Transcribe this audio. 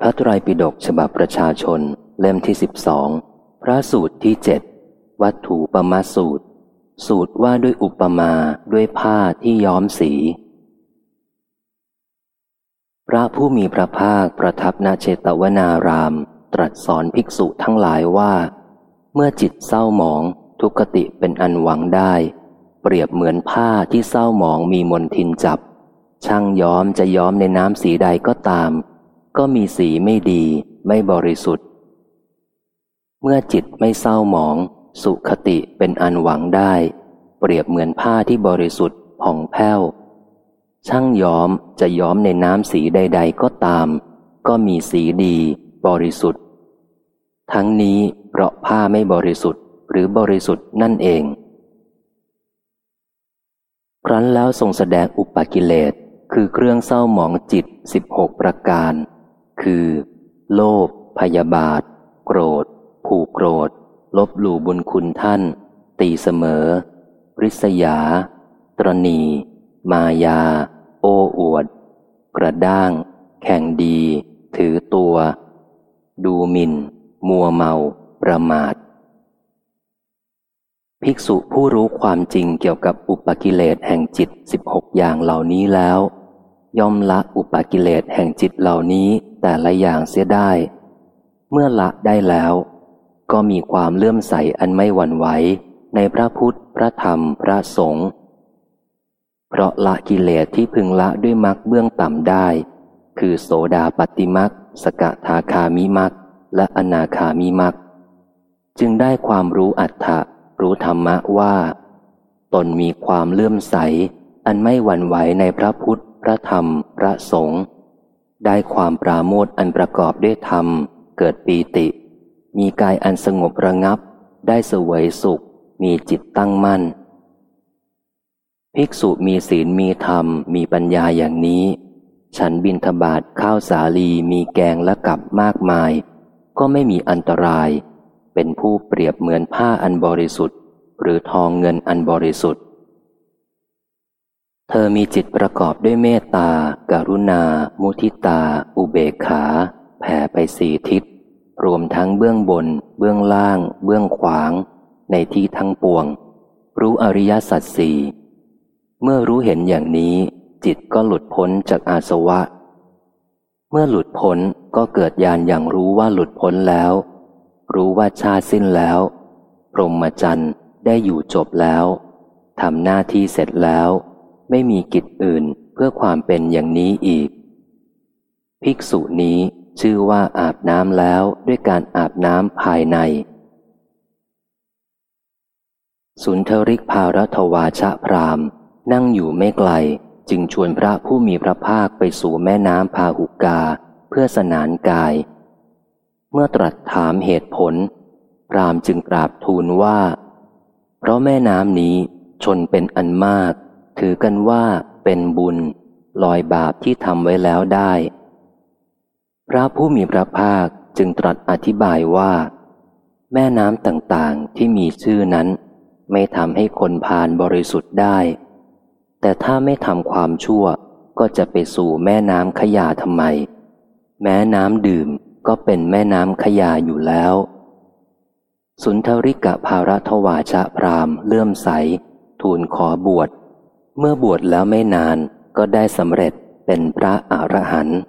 พระไตรปิฎกฉบับประชาชน เล่มที่สิบสองพระสูตรที่เจ็ดวัตถุปมาสูตร สูตรว่าด้วยอุปมาด้วยผ้าที่ย้อมสี พระผู้มีพระภาคประทับนาเชตวนาราม ตรัสสอนภิกษุทั้งหลายว่า เมื่อจิตเศร้าหมองทุกขติเป็นอันหวังได้ เปรียบเหมือนผ้าที่เศร้าหมองมีมนทินจับ ช่างย้อมจะย้อมในน้ำสีใดก็ตาม ก็มีสีไม่ดีไม่บริสุทธิ์ เมื่อจิตไม่เศร้าหมอง สุขติเป็นอันหวังได้ เปรียบเหมือนผ้าที่บริสุทธิ์ผ่องแผ้ว ช่างย้อมจะย้อมในน้ำสีใด ๆ ก็ตาม ก็มีสีดี บริสุทธิ์ ทั้งนี้เพราะผ้าไม่บริสุทธิ์หรือบริสุทธิ์นั่นเอง ครั้นแล้วทรงแสดงอุปกิเลสคือเครื่องเศร้าหมองจิตสิบหกประการ คือ โลภพยาบาท โกรธ ผูกโกรธ ลบหลู่บุญคุณท่าน ตีเสมอ ริษยา ตรณี มายา โอ้อวด กระด้าง แข่งดี ถือตัว ดูหมิน่น มัวเมา ประมาท ภิกษุผู้รู้ความจริงเกี่ยวกับอุปกิเลสแห่งจิตสิบหกอย่างเหล่านี้แล้วย่อมละอุปกิเลสแห่งจิตเหล่านี้ แต่ละอย่างเสียได้ เมื่อละได้แล้ว ก็มีความเลื่อมใสอันไม่หวั่นไหวในพระพุทธ พระธรรม พระสงฆ์ เพราะละกิเลสที่พึงละด้วยมรรคเบื้องต่ำได้ คือโสดาปฏิมรรค สกทาคามิมรรค และอนาคามิมรรค จึงได้ความรู้อัตถะรู้ธรรมะว่า ตนมีความเลื่อมใส อันไม่หวั่นไหวในพระพุทธ พระธรรม พระสงฆ์ ได้ความปราโมทอันประกอบด้วยธรรม เกิดปีติ มีกายอันสงบระงับ ได้สวยสุข มีจิตตั้งมั่น ภิกษุมีศีลมีธรรม มีปัญญาอย่างนี้ ฉันบินทบาทข้าวสาลีมีแกงและกับมากมาย ก็ไม่มีอันตราย เป็นผู้เปรียบเหมือนผ้าอันบริสุทธิ์ หรือทองเงินอันบริสุทธิ์ เธอมีจิตประกอบด้วยเมตตาการุณา มุทิตา อุเบกขา แผ่ไปสี่ทิศ รวมทั้งเบื้องบน เบื้องล่าง เบื้องขวาง ในที่ทั้งปวง รู้อริยสัจสี่เมื่อรู้เห็นอย่างนี้ จิตก็หลุดพ้นจากอาสวะ เมื่อหลุดพ้นก็เกิดญาณอย่างรู้ว่าหลุดพ้นแล้ว รู้ว่าชาสิ้นแล้ว พรหมจรรย์ได้อยู่จบแล้วทำหน้าที่เสร็จแล้ว ไม่มีกิจอื่นเพื่อความเป็นอย่างนี้อีก ภิกษุนี้ชื่อว่าอาบน้ำแล้วด้วยการอาบน้ำภายใน สุนทริกภารทวาชะพรามนั่งอยู่ไม่ไกล จึงชวนพระผู้มีพระภาคไปสู่แม่น้ำพาหุกาเพื่อสนานกาย เมื่อตรัสถามเหตุผล พรามจึงกราบทูลว่า เพราะแม่น้ำนี้ชนเป็นอันมาก ถือกันว่าเป็นบุญ ลอยบาปที่ทำไว้แล้วได้ พระผู้มีพระภาคจึงตรัสอธิบายว่า แม่น้ำต่างๆที่มีชื่อนั้น ไม่ทำให้คนพานบริสุทธิ์ได้ แต่ถ้าไม่ทำความชั่วก็จะไปสู่แม่น้ำขยาทำไม แม้น้ำดื่มก็เป็นแม่น้ำขยาอยู่แล้ว สุนทริกะภารทวาชะพรามเลื่อมใส ทูลขอบวช เมื่อบวชแล้วไม่นานก็ได้สำเร็จเป็นพระอรหันต์